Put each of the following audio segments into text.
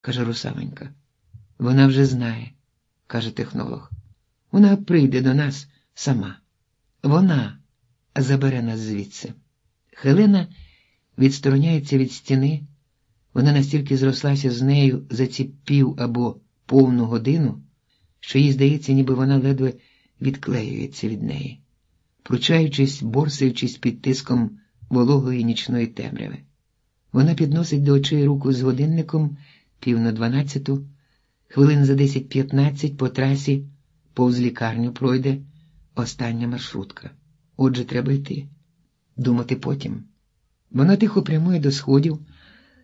каже Русаменька. Вона вже знає, каже технолог. Вона прийде до нас сама. Вона забере нас звідси. Хелена відстороняється від стіни, вона настільки зрослася з нею за ці пів або повну годину, що їй здається, ніби вона ледве відклеюється від неї, пручаючись, борсаючись під тиском вологої нічної темряви. Вона підносить до очей руку з годинником пів на дванадцяту, хвилин за десять-п'ятнадцять по трасі повз лікарню пройде остання маршрутка. Отже, треба йти, думати потім. Вона тихо прямує до сходів.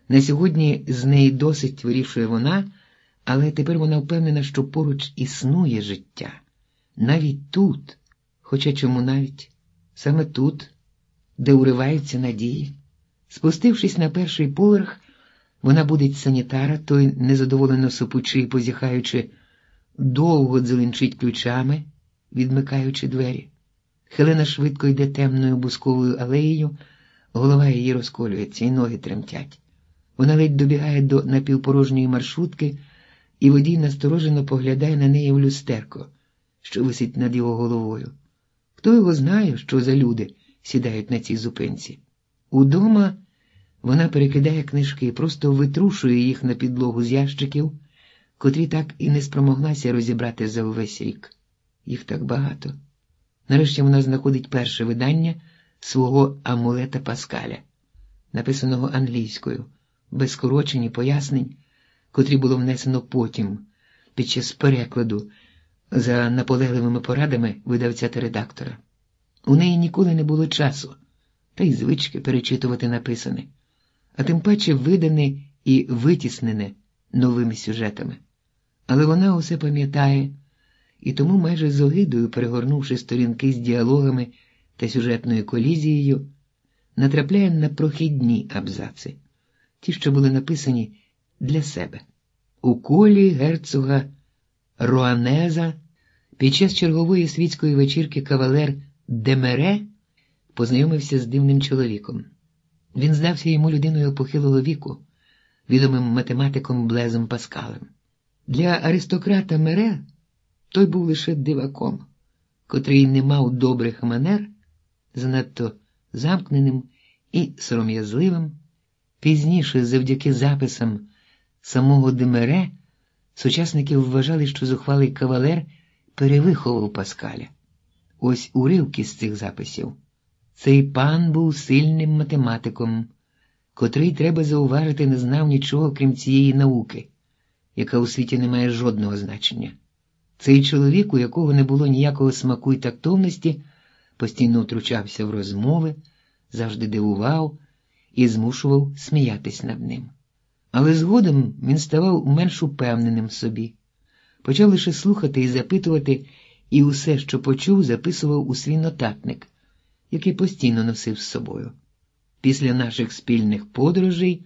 На сьогодні з неї досить вирішує вона, але тепер вона впевнена, що поруч існує життя. Навіть тут, хоча чому навіть, саме тут, де уриваються надії. Спустившись на перший поверх, вона будить санітара, той, незадоволено сопучи і позіхаючи, довго дзеленчить ключами, відмикаючи двері. Хелена швидко йде темною бусковою алеєю, голова її розколюється, і ноги тремтять. Вона ледь добігає до напівпорожньої маршрутки, і водій насторожено поглядає на неї в люстерко, що висить над його головою. Хто його знає, що за люди сідають на цій зупинці? Удома вона перекидає книжки, і просто витрушує їх на підлогу з ящиків, котрі так і не спромоглася розібрати за увесь рік. Їх так багато. Нарешті вона знаходить перше видання свого амулета Паскаля, написаного англійською, без скорочень і пояснень, котрі було внесено потім, під час перекладу, за наполегливими порадами видавця та редактора. У неї ніколи не було часу, та й звички перечитувати написане, а тим паче видане і витіснене новими сюжетами. Але вона усе пам'ятає і тому, майже з огидою, перегорнувши сторінки з діалогами та сюжетною колізією, натрапляє на прохідні абзаци, ті, що були написані для себе. У колі герцога Руанеза під час чергової світської вечірки кавалер Демере познайомився з дивним чоловіком. Він здався йому людиною похилого віку, відомим математиком Блезом Паскалем. Для аристократа Мере той був лише диваком, котрий не мав добрих манер, занадто замкненим і сором'язливим. Пізніше, завдяки записам самого Демере, сучасники вважали, що зухвалий кавалер перевиховував Паскаля. Ось уривки з цих записів. Цей пан був сильним математиком, котрий, треба зауважити, не знав нічого крім цієї науки, яка у світі не має жодного значення. Цей чоловік, у якого не було ніякого смаку і тактовності, постійно втручався в розмови, завжди дивував і змушував сміятись над ним. Але згодом він ставав менш упевненим собі, почав лише слухати і запитувати, і усе, що почув, записував у свій нотатник, який постійно носив з собою. Після наших спільних подорожей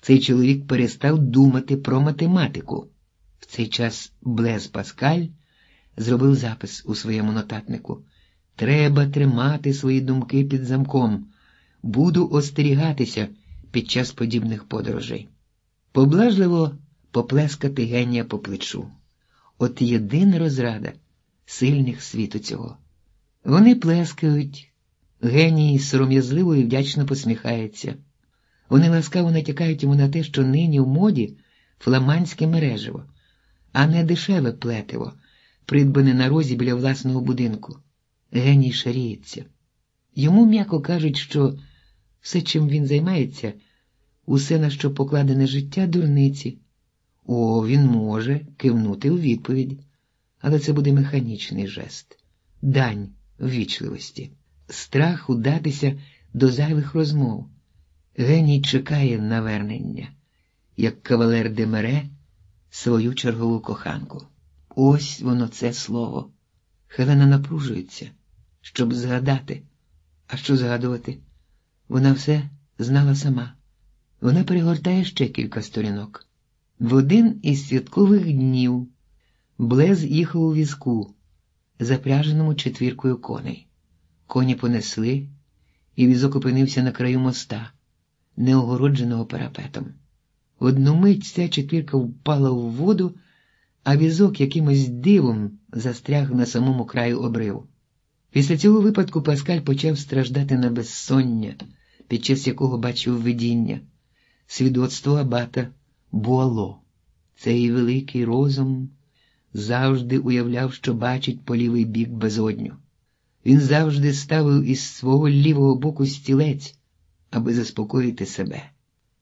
цей чоловік перестав думати про математику. В цей час Блез Паскаль зробив запис у своєму нотатнику. Треба тримати свої думки під замком. Буду остерігатися під час подібних подорожей. Поблажливо поплескати генія по плечу. От єдина розрада сильних світу цього. Вони плескають, геній сором'язливо і вдячно посміхається. Вони ласкаво натякають йому на те, що нині в моді фламандське мережево, а не дешеве плетиво, придбане на розі біля власного будинку. Геній шаріється. Йому м'яко кажуть, що все, чим він займається, усе, на що покладене життя, дурниці. О, він може кивнути у відповідь, але це буде механічний жест, дань ввічливості, страх удатися до зайвих розмов. Геній чекає навернення, як кавалер Демере свою чергову коханку. Ось воно це слово. Хелена напружується, щоб згадати. А що згадувати? Вона все знала сама. Вона перегортає ще кілька сторінок. В один із святкових днів Блез їхав у візку, запряженому четвіркою коней. Коні понесли, і візок опинився на краю моста, неогородженого парапетом. Одну мить ця четвірка впала в воду, а візок якимось дивом застряг на самому краю обриву. Після цього випадку Паскаль почав страждати на безсоння, під час якого бачив видіння, свідоцтво абата Буало. Цей великий розум завжди уявляв, що бачить по лівий бік безодню. Він завжди ставив із свого лівого боку стілець, аби заспокоїти себе.